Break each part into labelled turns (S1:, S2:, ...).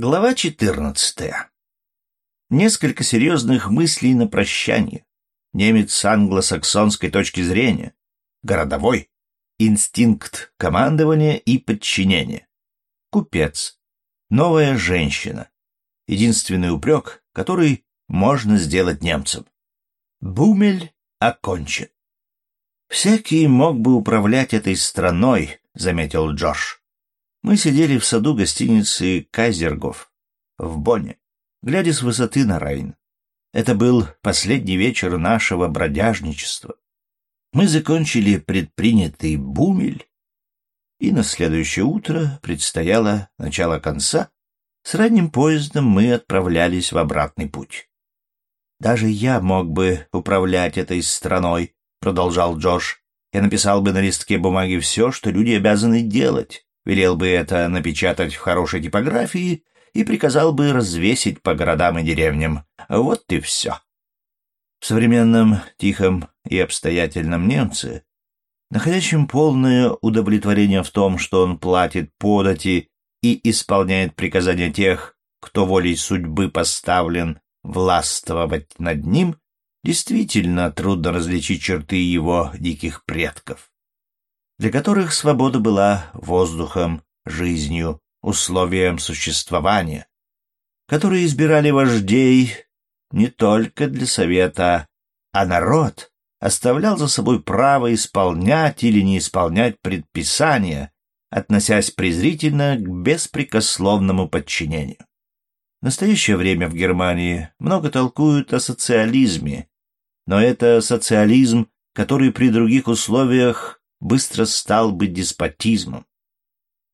S1: Глава 14. Несколько серьезных мыслей на прощание. Немец с англосаксонской точки зрения. Городовой. Инстинкт командования и подчинения. Купец. Новая женщина. Единственный упрек, который можно сделать немцам. Бумель окончен. «Всякий мог бы управлять этой страной», — заметил Джош. Мы сидели в саду гостиницы «Кайзергоф» в Бонне, глядя с высоты на Рейн. Это был последний вечер нашего бродяжничества. Мы закончили предпринятый бумель, и на следующее утро предстояло начало конца. С ранним поездом мы отправлялись в обратный путь. «Даже я мог бы управлять этой страной», — продолжал Джош. «Я написал бы на листке бумаги все, что люди обязаны делать велел бы это напечатать в хорошей типографии и приказал бы развесить по городам и деревням. Вот и все. В современном, тихом и обстоятельном немце, находящем полное удовлетворение в том, что он платит подати и исполняет приказания тех, кто волей судьбы поставлен властвовать над ним, действительно трудно различить черты его диких предков для которых свобода была воздухом, жизнью, условием существования, которые избирали вождей не только для совета, а народ оставлял за собой право исполнять или не исполнять предписания, относясь презрительно к беспрекословному подчинению. В настоящее время в Германии много толкуют о социализме, но это социализм, который при других условиях быстро стал бы деспотизмом.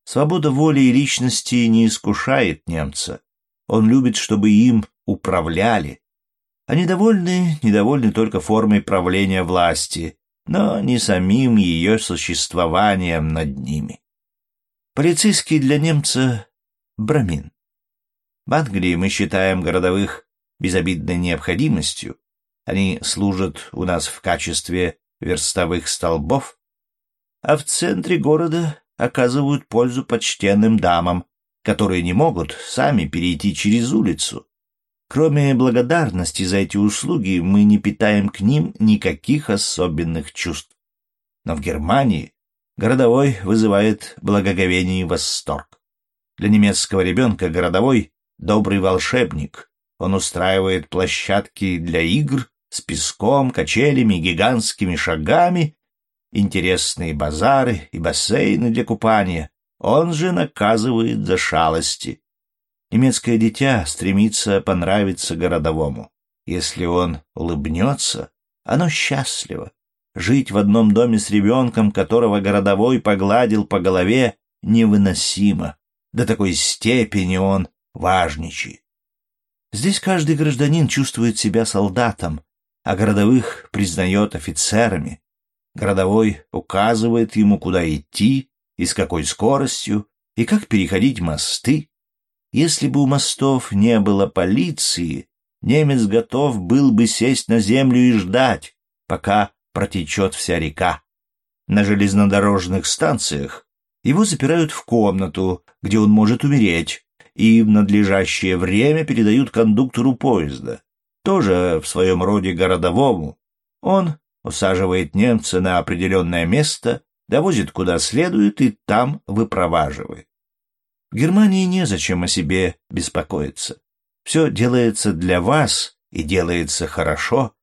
S1: Свобода воли и личности не искушает немца. Он любит, чтобы им управляли. Они довольны, недовольны только формой правления власти, но не самим ее существованием над ними. Полицейский для немца — брамин. В Англии мы считаем городовых безобидной необходимостью. Они служат у нас в качестве верстовых столбов, а в центре города оказывают пользу почтенным дамам, которые не могут сами перейти через улицу. Кроме благодарности за эти услуги, мы не питаем к ним никаких особенных чувств. Но в Германии городовой вызывает благоговение и восторг. Для немецкого ребенка городовой — добрый волшебник. Он устраивает площадки для игр с песком, качелями, гигантскими шагами интересные базары и бассейны для купания. Он же наказывает за шалости. Немецкое дитя стремится понравиться городовому. Если он улыбнется, оно счастливо. Жить в одном доме с ребенком, которого городовой погладил по голове, невыносимо. До такой степени он важничает. Здесь каждый гражданин чувствует себя солдатом, а городовых признает офицерами. Городовой указывает ему, куда идти и с какой скоростью, и как переходить мосты. Если бы у мостов не было полиции, немец готов был бы сесть на землю и ждать, пока протечет вся река. На железнодорожных станциях его запирают в комнату, где он может умереть, и в надлежащее время передают кондуктору поезда, тоже в своем роде городовому. Он усаживает немца на определенное место, довозит куда следует и там выпроваживает. В Германии незачем о себе беспокоиться. Все делается для вас и делается хорошо.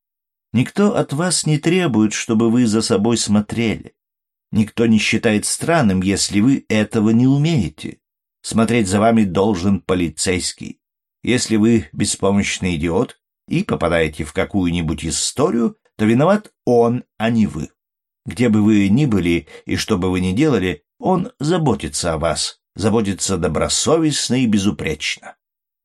S1: Никто от вас не требует, чтобы вы за собой смотрели. Никто не считает странным, если вы этого не умеете. Смотреть за вами должен полицейский. Если вы беспомощный идиот и попадаете в какую-нибудь историю, то виноват он, а не вы. Где бы вы ни были и что бы вы ни делали, он заботится о вас, заботится добросовестно и безупречно.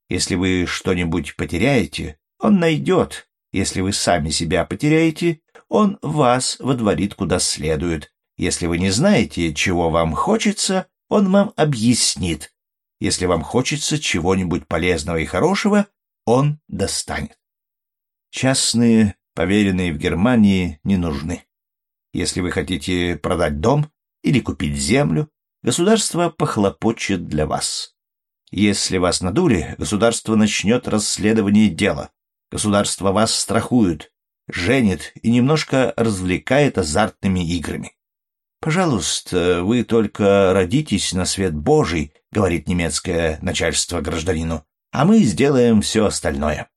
S1: Если вы что-нибудь потеряете, он найдет. Если вы сами себя потеряете, он вас водворит куда следует. Если вы не знаете, чего вам хочется, он вам объяснит. Если вам хочется чего-нибудь полезного и хорошего, он достанет. Частные поверенные в Германии не нужны. Если вы хотите продать дом или купить землю, государство похлопочет для вас. Если вас надули, государство начнет расследование дела. Государство вас страхует, женит и немножко развлекает азартными играми. «Пожалуйста, вы только родитесь на свет Божий», — говорит немецкое начальство гражданину, «а мы сделаем все остальное».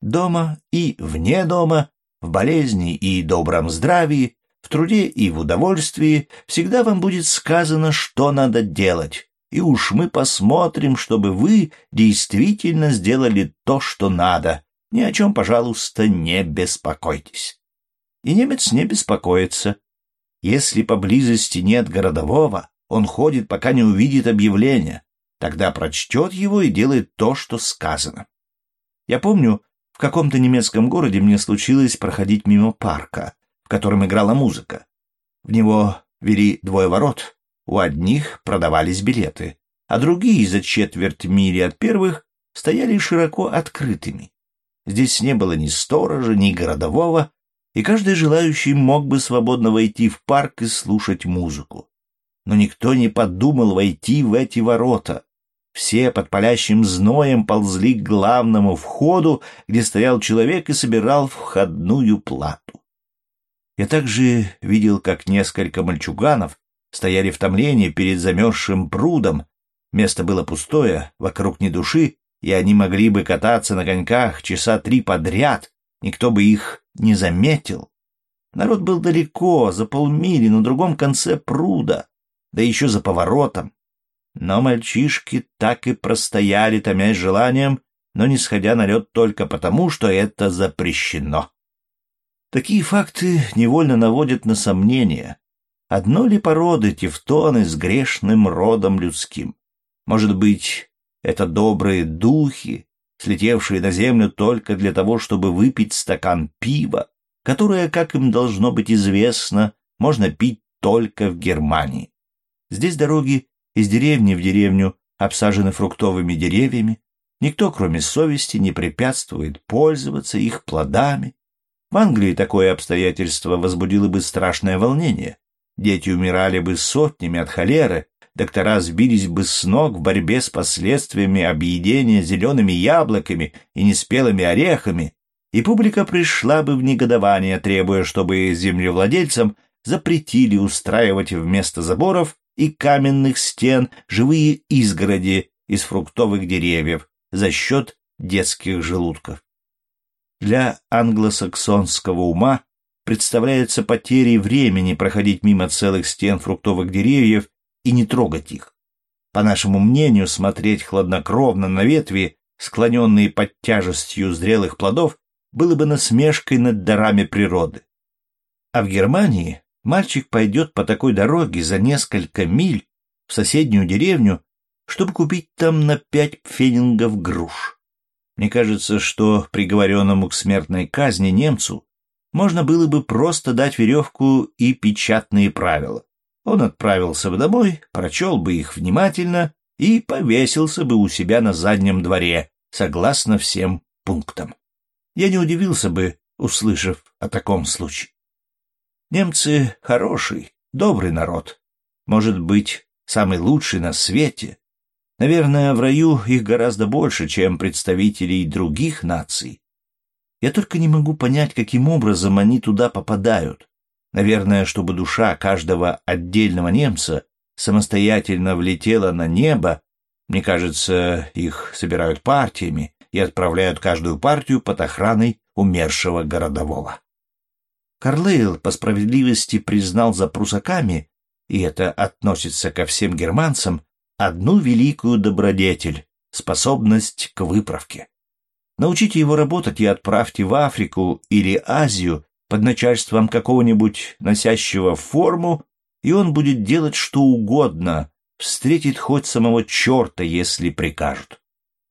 S1: Дома и вне дома, в болезни и добром здравии, в труде и в удовольствии всегда вам будет сказано, что надо делать, и уж мы посмотрим, чтобы вы действительно сделали то, что надо. Ни о чем, пожалуйста, не беспокойтесь. И немец не беспокоится. Если поблизости нет городового, он ходит, пока не увидит объявление. Тогда прочтет его и делает то, что сказано. Я помню, в каком-то немецком городе мне случилось проходить мимо парка, в котором играла музыка. В него вели двое ворот, у одних продавались билеты, а другие за четверть мили от первых стояли широко открытыми. Здесь не было ни сторожа, ни городового, и каждый желающий мог бы свободно войти в парк и слушать музыку. Но никто не подумал войти в эти ворота. Все под палящим зноем ползли к главному входу, где стоял человек и собирал входную плату. Я также видел, как несколько мальчуганов стояли в томлении перед замерзшим прудом. Место было пустое, вокруг ни души, и они могли бы кататься на коньках часа три подряд, никто бы их не заметил. Народ был далеко, за полмили, на другом конце пруда, да еще за поворотом. Но мальчишки так и простояли, томясь желанием, но не сходя на лед только потому, что это запрещено. Такие факты невольно наводят на сомнение. Одно ли породы тевтоны с грешным родом людским? Может быть, это добрые духи, слетевшие на землю только для того, чтобы выпить стакан пива, которое, как им должно быть известно, можно пить только в Германии. Здесь дороги из деревни в деревню обсажены фруктовыми деревьями, никто, кроме совести, не препятствует пользоваться их плодами, в Англии такое обстоятельство возбудило бы страшное волнение. Дети умирали бы сотнями от холеры, доктора сбились бы с ног в борьбе с последствиями объедения зелеными яблоками и неспелыми орехами, и публика пришла бы в негодование, требуя, чтобы землевладельцам запретили устраивать вместо заборов и каменных стен живые изгороди из фруктовых деревьев за счет детских желудков для англосаксонского ума представляется потерей времени проходить мимо целых стен фруктовых деревьев и не трогать их. По нашему мнению, смотреть хладнокровно на ветви, склоненные под тяжестью зрелых плодов, было бы насмешкой над дарами природы. А в Германии мальчик пойдет по такой дороге за несколько миль в соседнюю деревню, чтобы купить там на пять пфенингов груш. Мне кажется, что приговоренному к смертной казни немцу можно было бы просто дать веревку и печатные правила. Он отправился бы домой, прочел бы их внимательно и повесился бы у себя на заднем дворе, согласно всем пунктам. Я не удивился бы, услышав о таком случае. Немцы хороший, добрый народ, может быть, самый лучший на свете, Наверное, в раю их гораздо больше, чем представителей других наций. Я только не могу понять, каким образом они туда попадают. Наверное, чтобы душа каждого отдельного немца самостоятельно влетела на небо, мне кажется, их собирают партиями и отправляют каждую партию под охраной умершего городового. Карлейл по справедливости признал за прусаками, и это относится ко всем германцам, одну великую добродетель — способность к выправке. Научите его работать и отправьте в Африку или Азию под начальством какого-нибудь носящего форму, и он будет делать что угодно, встретит хоть самого черта, если прикажут.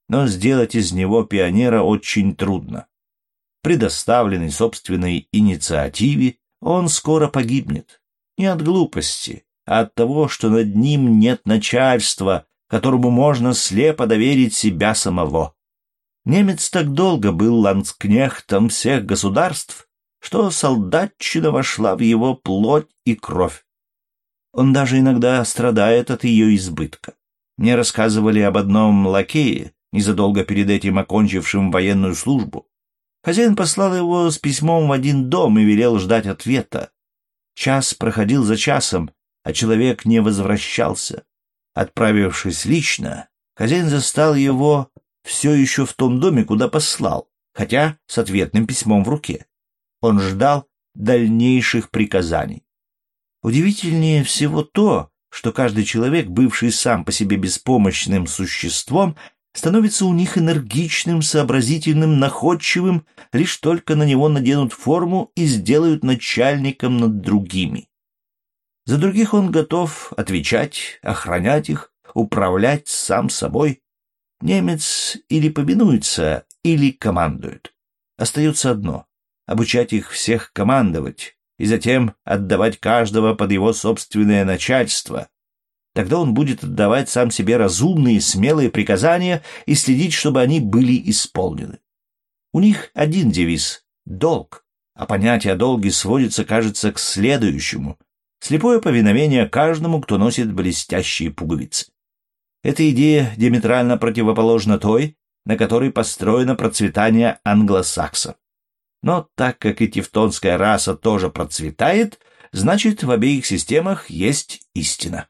S1: Но сделать из него пионера очень трудно. Предоставленный собственной инициативе, он скоро погибнет. Не от глупости, а от того, что над ним нет начальства, которому можно слепо доверить себя самого. Немец так долго был ландскнехтом всех государств, что солдатчина вошла в его плоть и кровь. Он даже иногда страдает от ее избытка. Мне рассказывали об одном лакее, незадолго перед этим окончившем военную службу. Хозяин послал его с письмом в один дом и велел ждать ответа. Час проходил за часом, а человек не возвращался. Отправившись лично, хозяин застал его все еще в том доме, куда послал, хотя с ответным письмом в руке. Он ждал дальнейших приказаний. Удивительнее всего то, что каждый человек, бывший сам по себе беспомощным существом, становится у них энергичным, сообразительным, находчивым, лишь только на него наденут форму и сделают начальником над другими. За других он готов отвечать, охранять их, управлять сам собой. Немец или повинуется, или командует. Остается одно — обучать их всех командовать, и затем отдавать каждого под его собственное начальство. Тогда он будет отдавать сам себе разумные, смелые приказания и следить, чтобы они были исполнены. У них один девиз — долг, а понятие о долге сводится, кажется, к следующему — слепое повиновение каждому, кто носит блестящие пуговицы. Эта идея диаметрально противоположна той, на которой построено процветание англосаксов. Но так как и тевтонская раса тоже процветает, значит, в обеих системах есть истина.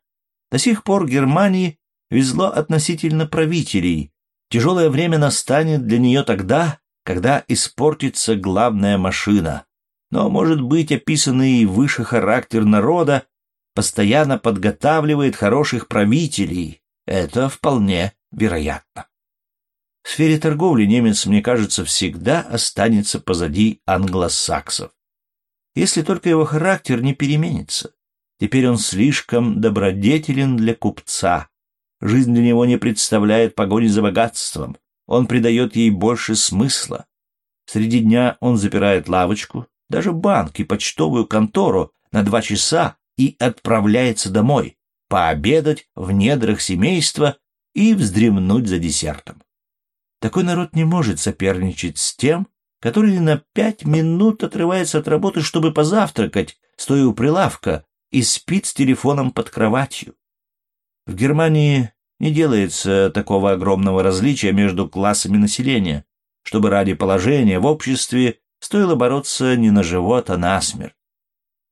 S1: До сих пор Германии везло относительно правителей. Тяжелое время настанет для нее тогда, когда испортится главная машина. Но, может быть, описанный выше характер народа постоянно подготавливает хороших правителей. Это вполне вероятно. В сфере торговли немец, мне кажется, всегда останется позади англосаксов. Если только его характер не переменится. Теперь он слишком добродетелен для купца. Жизнь для него не представляет погони за богатством. Он придает ей больше смысла. Среди дня он запирает лавочку, даже банк и почтовую контору на два часа и отправляется домой, пообедать в недрах семейства и вздремнуть за десертом. Такой народ не может соперничать с тем, который на пять минут отрывается от работы, чтобы позавтракать, стоя у прилавка, и спит с телефоном под кроватью. В Германии не делается такого огромного различия между классами населения, чтобы ради положения в обществе стоило бороться не на живот, а на смерть.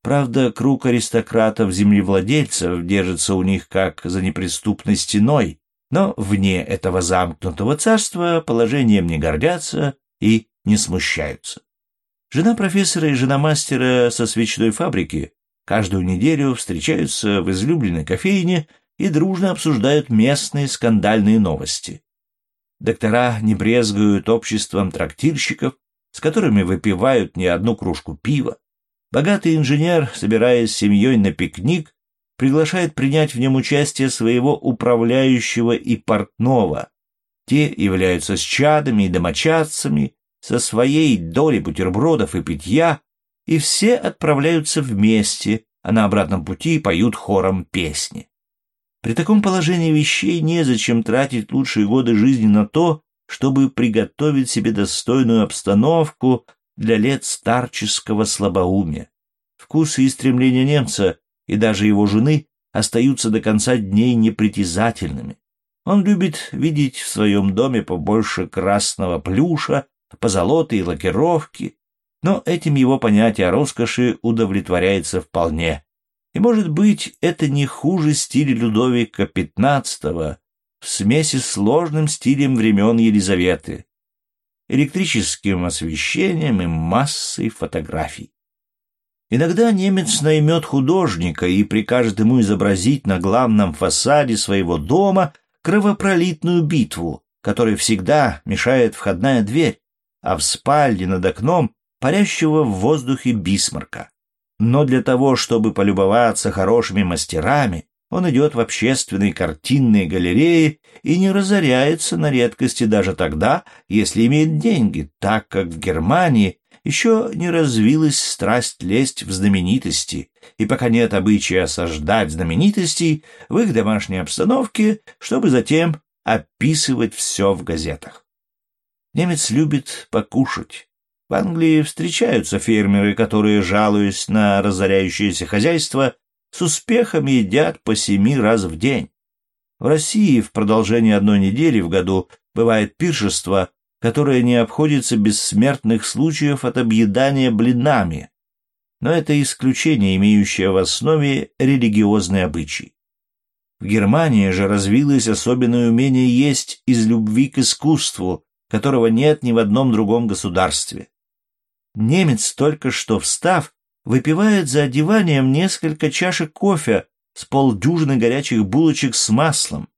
S1: Правда, круг аристократов-землевладельцев держится у них как за неприступной стеной, но вне этого замкнутого царства положением не гордятся и не смущаются. Жена профессора и жена мастера со свечной фабрики каждую неделю встречаются в излюбленной кофейне и дружно обсуждают местные скандальные новости. Доктора не брезгуют обществом трактирщиков, с которыми выпивают не одну кружку пива. Богатый инженер, собираясь с семьей на пикник, приглашает принять в нем участие своего управляющего и портного. Те являются с чадами и домочадцами, со своей долей бутербродов и питья, и все отправляются вместе, а на обратном пути поют хором песни. При таком положении вещей незачем тратить лучшие годы жизни на то, чтобы приготовить себе достойную обстановку для лет старческого слабоумия. Вкусы и стремления немца и даже его жены остаются до конца дней непритязательными. Он любит видеть в своем доме побольше красного плюша, позолоты и лакировки, но этим его понятие о роскоши удовлетворяется вполне. И, может быть, это не хуже стиля Людовика XV в смеси с сложным стилем времен Елизаветы, электрическим освещением и массой фотографий. Иногда немец наймет художника и прикажет ему изобразить на главном фасаде своего дома кровопролитную битву, которой всегда мешает входная дверь, а в спальне над окном парящего в воздухе бисмарка. Но для того, чтобы полюбоваться хорошими мастерами, он идет в общественные картинные галереи и не разоряется на редкости даже тогда, если имеет деньги, так как в Германии еще не развилась страсть лезть в знаменитости, и пока нет обычая осаждать знаменитостей в их домашней обстановке, чтобы затем описывать все в газетах. Немец любит покушать. В Англии встречаются фермеры, которые, жалуясь на разоряющееся хозяйство, с успехом едят по семи раз в день. В России в продолжении одной недели в году бывает пиршество, которое не обходится без смертных случаев от объедания блинами. Но это исключение, имеющее в основе религиозный обычай. В Германии же развилось особенное умение есть из любви к искусству, которого нет ни в одном другом государстве. Немец, только что встав, выпивает за одеванием несколько чашек кофе с полдюжины горячих булочек с маслом.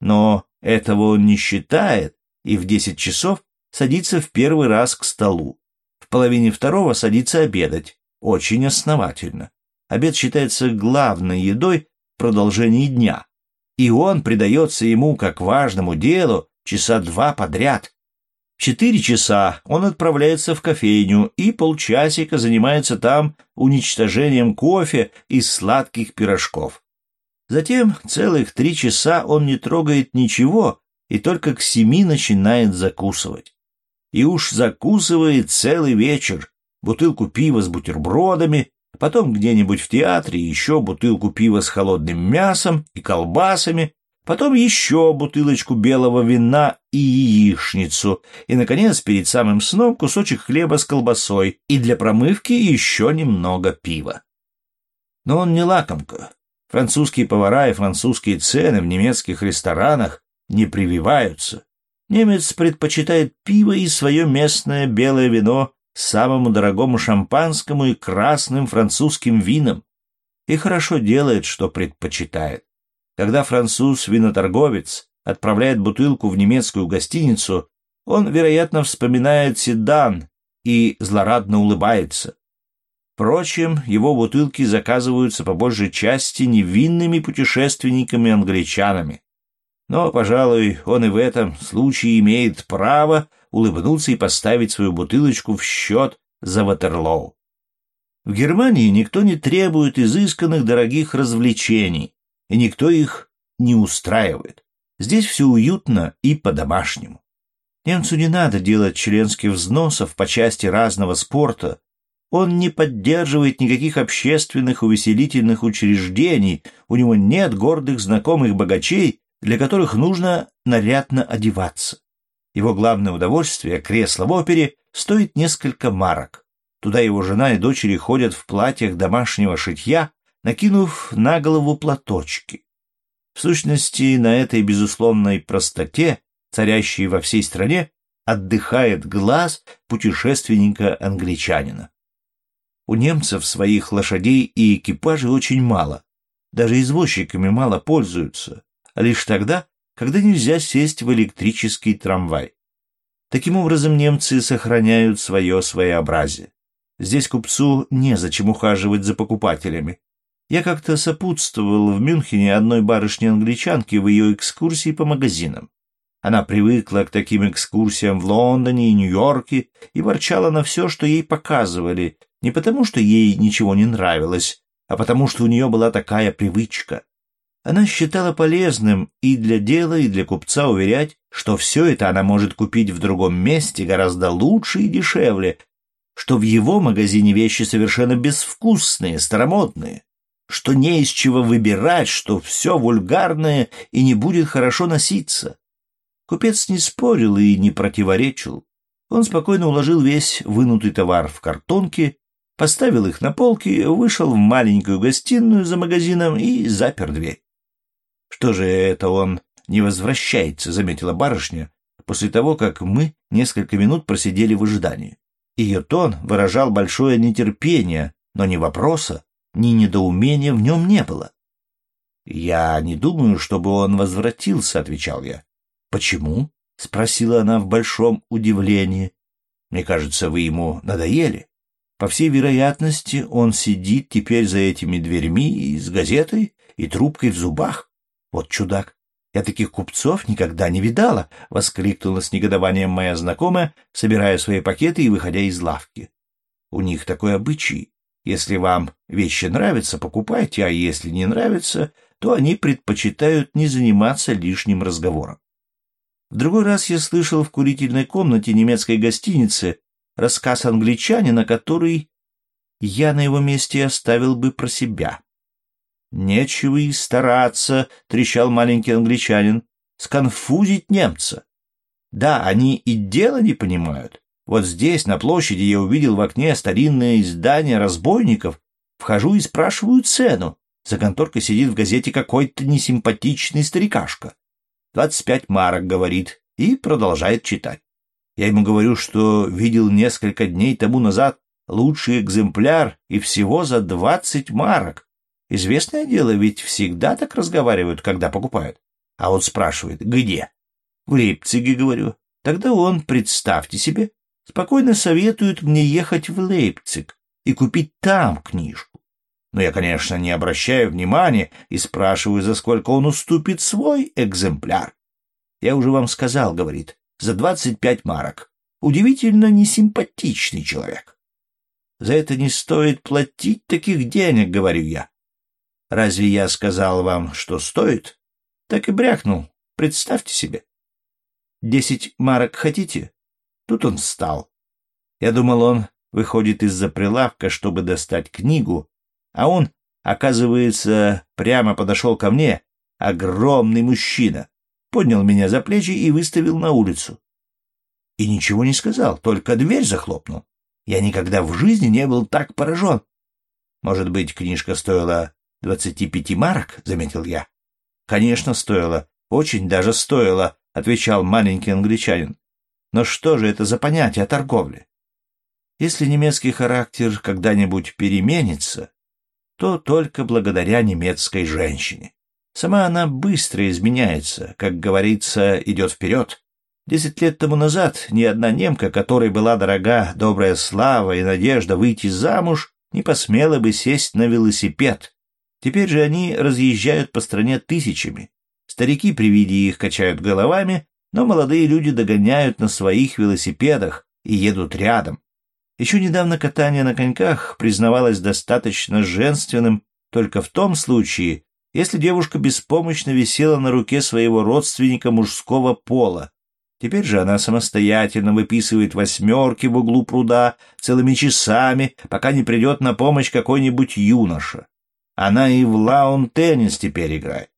S1: Но этого он не считает и в десять часов садится в первый раз к столу. В половине второго садится обедать. Очень основательно. Обед считается главной едой в продолжении дня. И он придается ему как важному делу часа два подряд. Четыре часа он отправляется в кофейню и полчасика занимается там уничтожением кофе и сладких пирожков. Затем целых три часа он не трогает ничего и только к семи начинает закусывать. И уж закусывает целый вечер, бутылку пива с бутербродами, потом где-нибудь в театре еще бутылку пива с холодным мясом и колбасами, потом еще бутылочку белого вина и яичницу, и, наконец, перед самым сном кусочек хлеба с колбасой и для промывки еще немного пива. Но он не лакомка. Французские повара и французские цены в немецких ресторанах не прививаются. Немец предпочитает пиво и свое местное белое вино самому дорогому шампанскому и красным французским винам. И хорошо делает, что предпочитает. Когда француз-виноторговец отправляет бутылку в немецкую гостиницу, он, вероятно, вспоминает седан и злорадно улыбается. Впрочем, его бутылки заказываются по большей части невинными путешественниками-англичанами. Но, пожалуй, он и в этом случае имеет право улыбнуться и поставить свою бутылочку в счет за Ватерлоу. В Германии никто не требует изысканных дорогих развлечений, и никто их не устраивает. Здесь все уютно и по-домашнему. Немцу не надо делать членских взносов по части разного спорта, он не поддерживает никаких общественных увеселительных учреждений, у него нет гордых знакомых богачей, для которых нужно нарядно одеваться. Его главное удовольствие, кресло в опере, стоит несколько марок. Туда его жена и дочери ходят в платьях домашнего шитья, накинув на голову платочки. В сущности, на этой безусловной простоте, царящей во всей стране, отдыхает глаз путешественника-англичанина. У немцев своих лошадей и экипажей очень мало. Даже извозчиками мало пользуются, а лишь тогда, когда нельзя сесть в электрический трамвай. Таким образом, немцы сохраняют свое своеобразие. Здесь купцу незачем ухаживать за покупателями. Я как-то сопутствовал в Мюнхене одной барышне-англичанке в ее экскурсии по магазинам. Она привыкла к таким экскурсиям в Лондоне и Нью-Йорке и ворчала на все, что ей показывали, не потому, что ей ничего не нравилось, а потому, что у нее была такая привычка. Она считала полезным и для дела, и для купца уверять, что все это она может купить в другом месте гораздо лучше и дешевле, что в его магазине вещи совершенно безвкусные, старомодные, что не из чего выбирать, что все вульгарное и не будет хорошо носиться. Купец не спорил и не противоречил. Он спокойно уложил весь вынутый товар в картонки поставил их на полки, вышел в маленькую гостиную за магазином и запер дверь. «Что же это он не возвращается?» — заметила барышня, после того, как мы несколько минут просидели в ожидании. Ее тон выражал большое нетерпение, но ни вопроса, ни недоумения в нем не было. «Я не думаю, чтобы он возвратился», — отвечал я. «Почему?» — спросила она в большом удивлении. «Мне кажется, вы ему надоели». По всей вероятности, он сидит теперь за этими дверьми и с газетой и трубкой в зубах. Вот чудак. Я таких купцов никогда не видала, — воскликнула с негодованием моя знакомая, собирая свои пакеты и выходя из лавки. У них такой обычай. Если вам вещи нравятся, покупайте, а если не нравятся, то они предпочитают не заниматься лишним разговором. В другой раз я слышал в курительной комнате немецкой гостиницы рассказ англичанина, который я на его месте оставил бы про себя. Нечего и стараться, трещал маленький англичанин, сконфузить немца. Да, они и дело не понимают. Вот здесь, на площади, я увидел в окне старинное издание разбойников. Вхожу и спрашиваю цену. За конторкой сидит в газете какой-то несимпатичный старикашка. Двадцать пять марок, говорит, и продолжает читать. Я ему говорю, что видел несколько дней тому назад лучший экземпляр и всего за двадцать марок. Известное дело, ведь всегда так разговаривают, когда покупают. А он спрашивает, где? В Лейпциге, говорю. Тогда он, представьте себе, спокойно советует мне ехать в Лейпциг и купить там книжку. Но я, конечно, не обращаю внимания и спрашиваю, за сколько он уступит свой экземпляр. Я уже вам сказал, говорит, за двадцать пять марок. Удивительно несимпатичный человек. За это не стоит платить таких денег, говорю я. Разве я сказал вам, что стоит? Так и брякнул. Представьте себе. Десять марок хотите? Тут он встал. Я думал, он выходит из-за прилавка, чтобы достать книгу, а он, оказывается, прямо подошел ко мне, огромный мужчина, поднял меня за плечи и выставил на улицу. И ничего не сказал, только дверь захлопнул. Я никогда в жизни не был так поражен. Может быть, книжка стоила двадцати пяти марок, — заметил я. Конечно, стоила, очень даже стоила, — отвечал маленький англичанин. Но что же это за понятие о торговле? Если немецкий характер когда-нибудь переменится, то только благодаря немецкой женщине. Сама она быстро изменяется, как говорится, идет вперед. Десять лет тому назад ни одна немка, которой была дорога добрая слава и надежда выйти замуж, не посмела бы сесть на велосипед. Теперь же они разъезжают по стране тысячами. Старики при виде их качают головами, но молодые люди догоняют на своих велосипедах и едут рядом. Еще недавно катание на коньках признавалось достаточно женственным только в том случае, если девушка беспомощно висела на руке своего родственника мужского пола. Теперь же она самостоятельно выписывает восьмерки в углу пруда целыми часами, пока не придет на помощь какой-нибудь юноша. Она и в лаун-теннис теперь играет.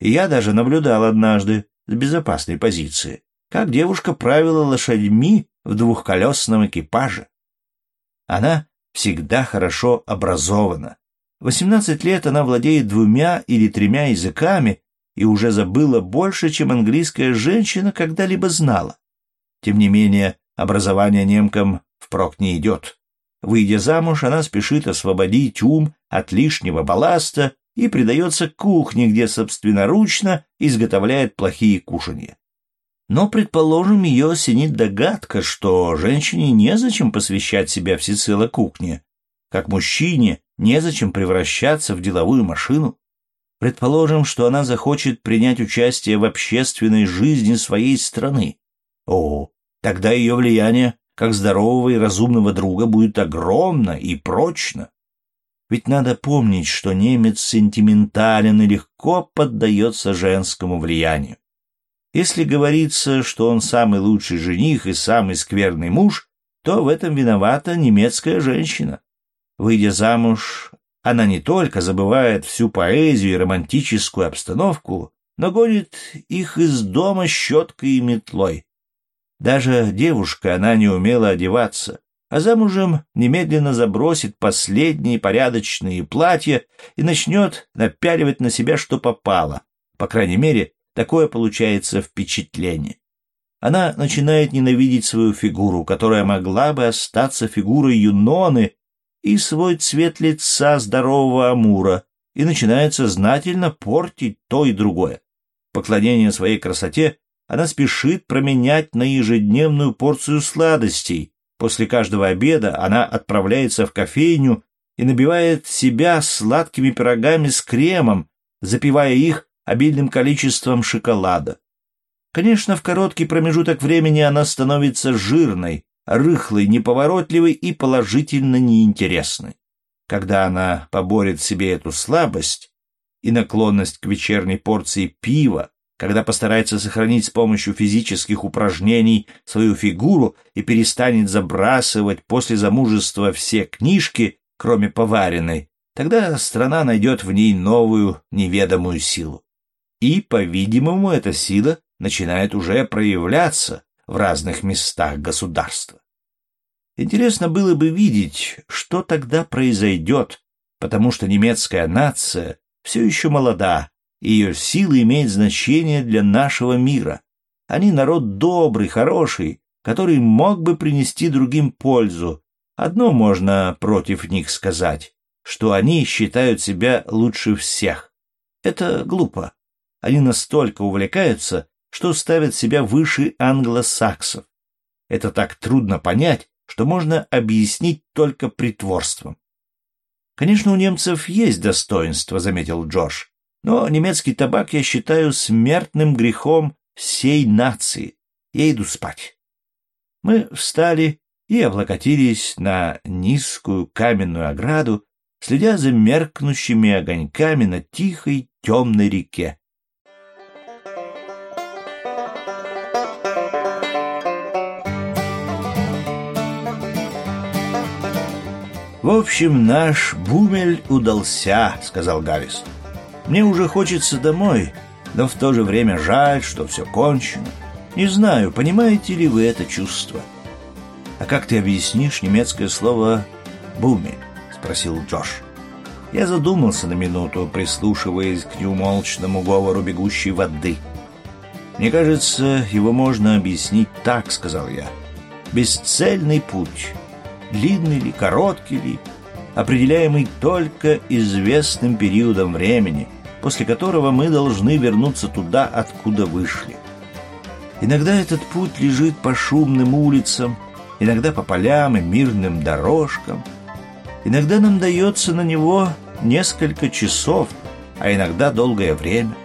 S1: Я даже наблюдал однажды с безопасной позиции, как девушка правила лошадьми в двухколесном экипаже. Она всегда хорошо образована. В 18 лет она владеет двумя или тремя языками и уже забыла больше, чем английская женщина когда-либо знала. Тем не менее, образование немкам впрок не идет. Выйдя замуж, она спешит освободить ум от лишнего балласта и предается кухне, где собственноручно изготовляет плохие кушанья. Но, предположим, ее осенит догадка, что женщине незачем посвящать себя всецело кухне, как мужчине незачем превращаться в деловую машину. Предположим, что она захочет принять участие в общественной жизни своей страны. О, тогда ее влияние, как здорового и разумного друга, будет огромно и прочно. Ведь надо помнить, что немец сентиментален и легко поддается женскому влиянию. Если говорится, что он самый лучший жених и самый скверный муж, то в этом виновата немецкая женщина. Выйдя замуж, она не только забывает всю поэзию и романтическую обстановку, но гонит их из дома щеткой и метлой. Даже девушка она не умела одеваться, а замужем немедленно забросит последние порядочные платья и начнет напяливать на себя, что попало. По крайней мере, такое получается впечатление. Она начинает ненавидеть свою фигуру, которая могла бы остаться фигурой Юноны, и свой цвет лица здорового Амура, и начинает сознательно портить то и другое. Поклонение своей красоте она спешит променять на ежедневную порцию сладостей, После каждого обеда она отправляется в кофейню и набивает себя сладкими пирогами с кремом, запивая их обильным количеством шоколада. Конечно, в короткий промежуток времени она становится жирной, рыхлой, неповоротливой и положительно неинтересной. Когда она поборет себе эту слабость и наклонность к вечерней порции пива, когда постарается сохранить с помощью физических упражнений свою фигуру и перестанет забрасывать после замужества все книжки, кроме поваренной, Тогда страна найдет в ней новую неведомую силу. И, по-видимому, эта сила начинает уже проявляться в разных местах государства. Интересно было бы видеть, что тогда произойдет, потому что немецкая нация все еще молода, ее сила имеет значение для нашего мира. Они народ добрый, хороший, который мог бы принести другим пользу. Одно можно против них сказать, что они считают себя лучше всех. Это глупо. Они настолько увлекаются, что ставят себя выше англосаксов. Это так трудно понять, что можно объяснить только притворством. «Конечно, у немцев есть достоинство», — заметил Джош, «но немецкий табак я считаю смертным грехом всей нации. Я иду спать». Мы встали и облокотились на низкую каменную ограду, следя за меркнущими огоньками на тихой темной реке. «В общем, наш бумель удался», — сказал Гаррис. «Мне уже хочется домой, но в то же время жаль, что все кончено. Не знаю, понимаете ли вы это чувство?» «А как ты объяснишь немецкое слово «бумель»?» — спросил Джош. Я задумался на минуту, прислушиваясь к неумолчному говору бегущей воды. «Мне кажется, его можно объяснить так», — сказал я. «Бесцельный путь» длинный ли, короткий ли, определяемый только известным периодом времени, после которого мы должны вернуться туда, откуда вышли. Иногда этот путь лежит по шумным улицам, иногда по полям и мирным дорожкам. Иногда нам дается на него несколько часов, а иногда долгое время.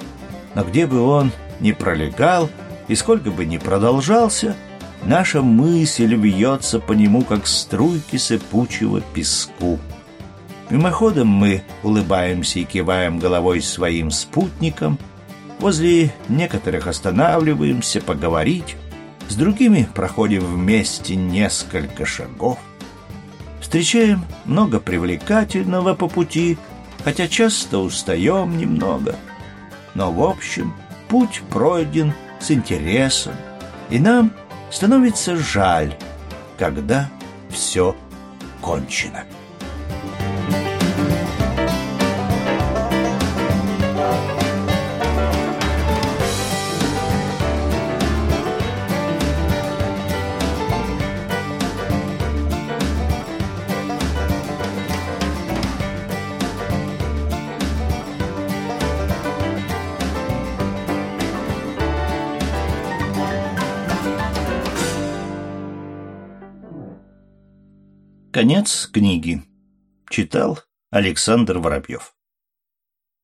S1: Но где бы он ни пролегал и сколько бы ни продолжался – Наша мысль бьется по нему, как струйки сыпучего песку. Мимоходом мы улыбаемся и киваем головой своим спутникам, возле некоторых останавливаемся поговорить, с другими проходим вместе несколько шагов. Встречаем много привлекательного по пути, хотя часто устаем немного. Но, в общем, путь пройден с интересом, и нам становится жаль, когда все кончено. Конец книги. Читал Александр Воробьев.